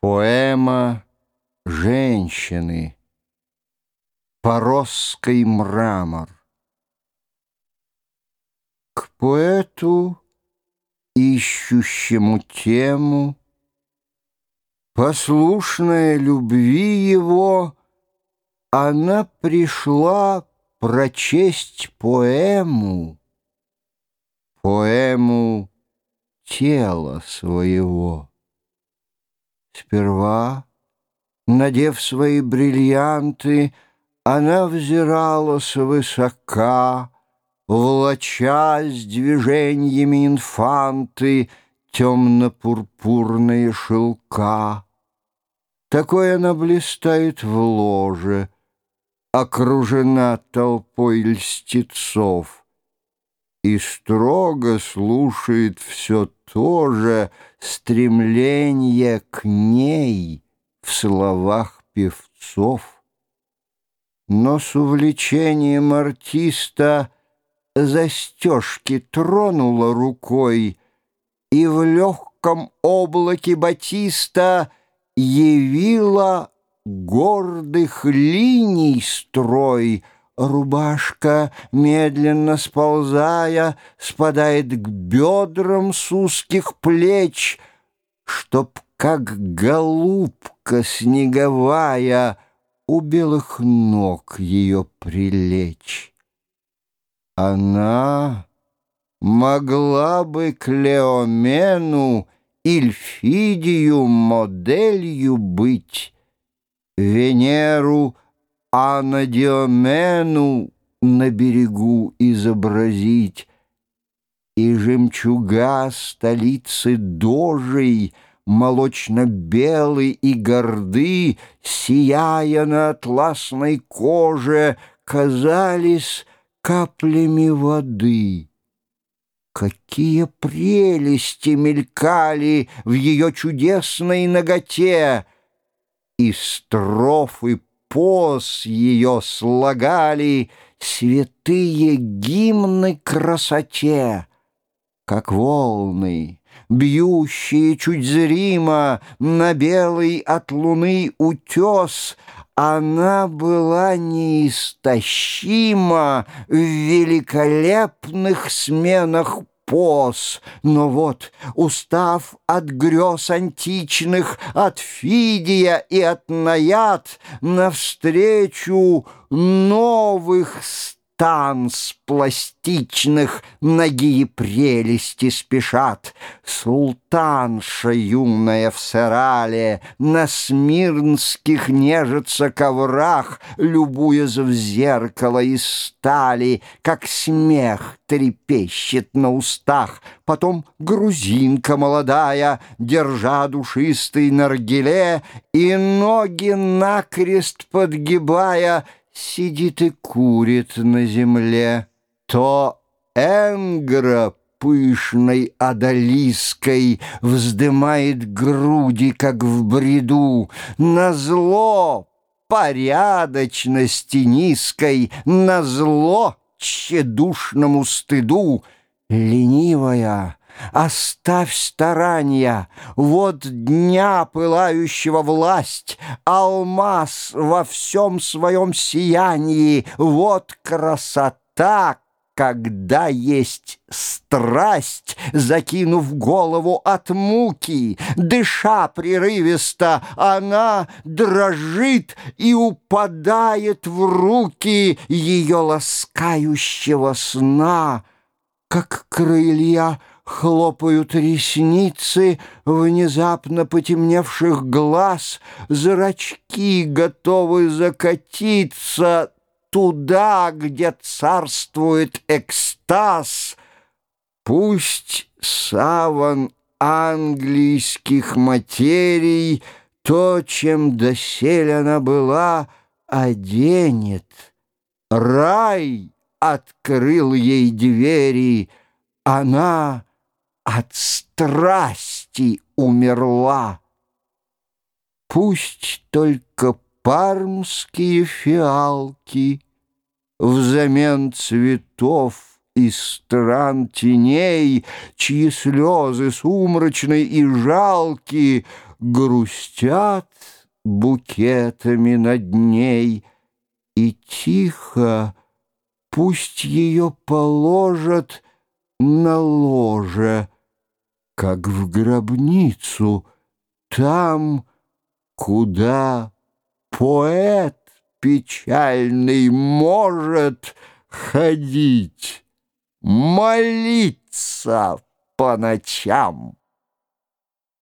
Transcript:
Поэма женщины. Поросский мрамор. К поэту, ищущему тему, Послушная любви его, Она пришла прочесть поэму, Поэму тела своего. Сперва, надев свои бриллианты, Она взирала свысока, Влача с движениями инфанты Темно-пурпурные шелка. Такой она блистает в ложе, Окружена толпой льстецов И строго слушает все то же стремление к ней в словах певцов. Но с увлечением артиста застежки тронула рукой и в легком облаке батиста явила гордых линий строй — Рубашка, медленно сползая, спадает к бедрам с узких плеч, Чтоб, как голубка снеговая, у белых ног ее прилечь. Она могла бы Клеомену Ильфидию моделью быть, Венеру — а на Диомену на берегу изобразить, И жемчуга столицы дожей, Молочно-белый и горды, Сияя на атласной коже, Казались каплями воды. Какие прелести мелькали В ее чудесной ноготе! И строфы поз ее слагали Святые гимны красоте, Как волны, бьющие чуть зримо На белый от луны утес, Она была неистощима В великолепных сменах поз, но вот, устав от грез античных, от Фидия и от Наяд, навстречу новых танц пластичных ноги и прелести спешат. Султанша юная в сарале на смирнских нежится коврах, любуясь в зеркало из стали, как смех трепещет на устах. Потом грузинка молодая, держа душистый наргиле, и ноги накрест подгибая — сидит и курит на земле, то Энгра пышной одолиской вздымает груди, как в бреду, на зло порядочности низкой, на зло тщедушному стыду, ленивая — Оставь старания, вот дня пылающего власть, Алмаз во всем своем сиянии, Вот красота, когда есть страсть, закинув голову от муки, дыша прерывисто, она дрожит и упадает в руки ее ласкающего сна, как крылья Хлопают ресницы внезапно потемневших глаз, Зрачки готовы закатиться Туда, где царствует экстаз. Пусть саван английских материй То, чем доселе она была, оденет. Рай открыл ей двери, она от страсти умерла. Пусть только пармские фиалки Взамен цветов из стран теней, Чьи слезы сумрачные и жалкие Грустят букетами над ней, И тихо пусть ее положат на ложе, Как в гробницу, там, куда поэт печальный может ходить, молиться по ночам.